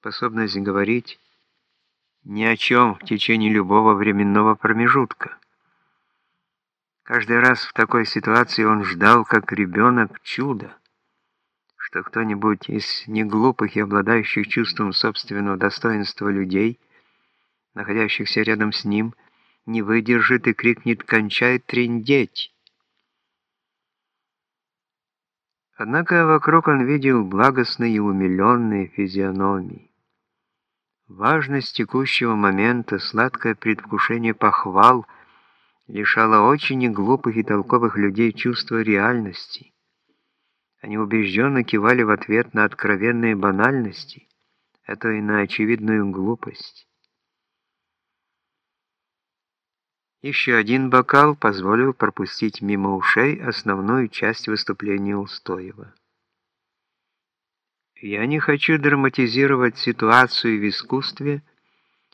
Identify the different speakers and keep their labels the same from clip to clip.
Speaker 1: способность говорить ни о чем в течение любого временного промежутка. Каждый раз в такой ситуации он ждал, как ребенок, чуда, что кто-нибудь из неглупых и обладающих чувством собственного достоинства людей, находящихся рядом с ним, не выдержит и крикнет «Кончай трендеть!». Однако вокруг он видел благостные и умиленные физиономии. Важность текущего момента, сладкое предвкушение похвал — лишала очень неглупых и толковых людей чувства реальности. Они убежденно кивали в ответ на откровенные банальности, а то и на очевидную глупость. Еще один бокал позволил пропустить мимо ушей основную часть выступления Устоева. Я не хочу драматизировать ситуацию в искусстве,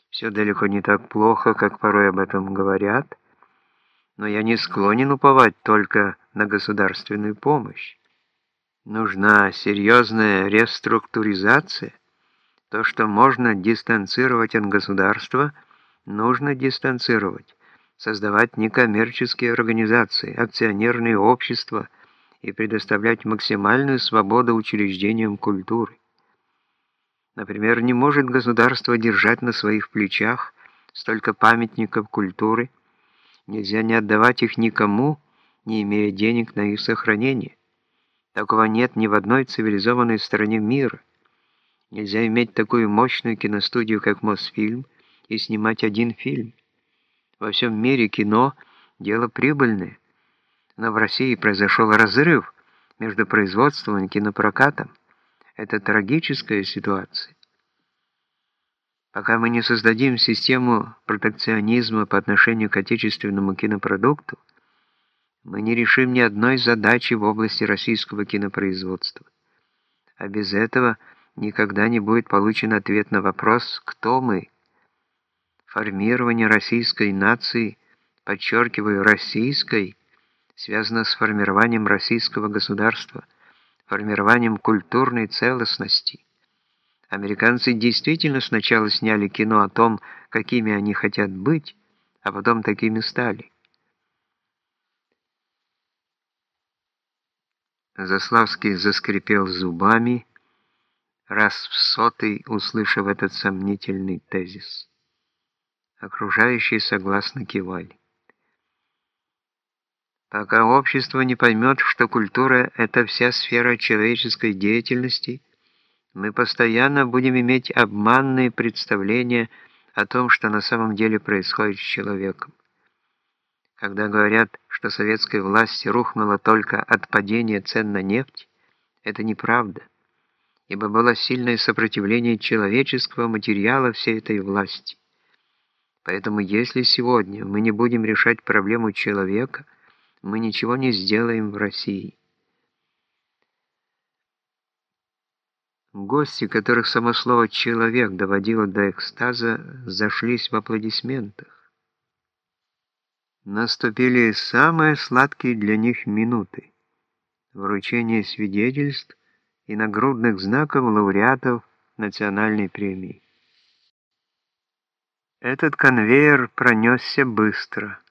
Speaker 1: все далеко не так плохо, как порой об этом говорят, но я не склонен уповать только на государственную помощь. Нужна серьезная реструктуризация. То, что можно дистанцировать от государства, нужно дистанцировать, создавать некоммерческие организации, акционерные общества и предоставлять максимальную свободу учреждениям культуры. Например, не может государство держать на своих плечах столько памятников культуры, Нельзя не отдавать их никому, не имея денег на их сохранение. Такого нет ни в одной цивилизованной стране мира. Нельзя иметь такую мощную киностудию, как Мосфильм, и снимать один фильм. Во всем мире кино – дело прибыльное. Но в России произошел разрыв между производством и кинопрокатом. Это трагическая ситуация. Пока мы не создадим систему протекционизма по отношению к отечественному кинопродукту, мы не решим ни одной задачи в области российского кинопроизводства. А без этого никогда не будет получен ответ на вопрос «Кто мы?». Формирование российской нации, подчеркиваю, российской, связано с формированием российского государства, формированием культурной целостности. Американцы действительно сначала сняли кино о том, какими они хотят быть, а потом такими стали. Заславский заскрипел зубами, раз в сотый услышав этот сомнительный тезис. Окружающие согласно кивали. Пока общество не поймет, что культура — это вся сфера человеческой деятельности — мы постоянно будем иметь обманные представления о том, что на самом деле происходит с человеком. Когда говорят, что советская власть рухнула только от падения цен на нефть, это неправда, ибо было сильное сопротивление человеческого материала всей этой власти. Поэтому если сегодня мы не будем решать проблему человека, мы ничего не сделаем в России. Гости, которых само слово «человек» доводило до экстаза, зашлись в аплодисментах. Наступили самые сладкие для них минуты. Вручение свидетельств и нагрудных знаков лауреатов национальной премии. Этот конвейер пронесся быстро.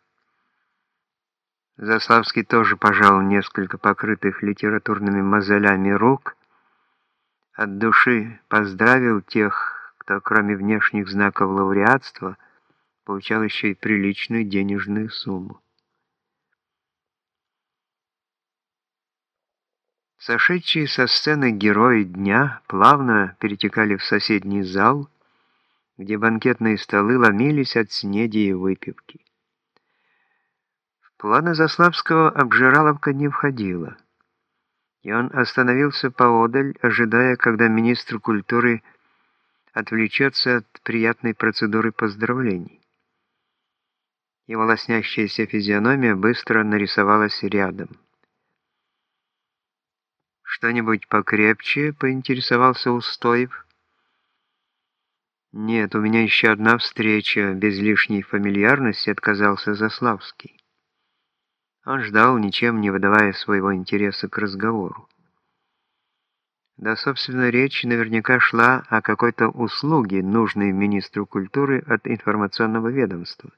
Speaker 1: Заславский тоже пожал несколько покрытых литературными мозолями рук, от души поздравил тех, кто кроме внешних знаков лауреатства получал еще и приличную денежную сумму. Сошедшие со сцены герои дня плавно перетекали в соседний зал, где банкетные столы ломились от снеди и выпивки. Планы Заславского обжираловка не входила и он остановился поодаль, ожидая, когда министр культуры отвлечется от приятной процедуры поздравлений. Его лоснящаяся физиономия быстро нарисовалась рядом. «Что-нибудь покрепче?» — поинтересовался Устоев. «Нет, у меня еще одна встреча», — без лишней фамильярности отказался Заславский. Он ждал, ничем не выдавая своего интереса к разговору. Да, собственно, речь наверняка шла о какой-то услуге, нужной министру культуры от информационного ведомства.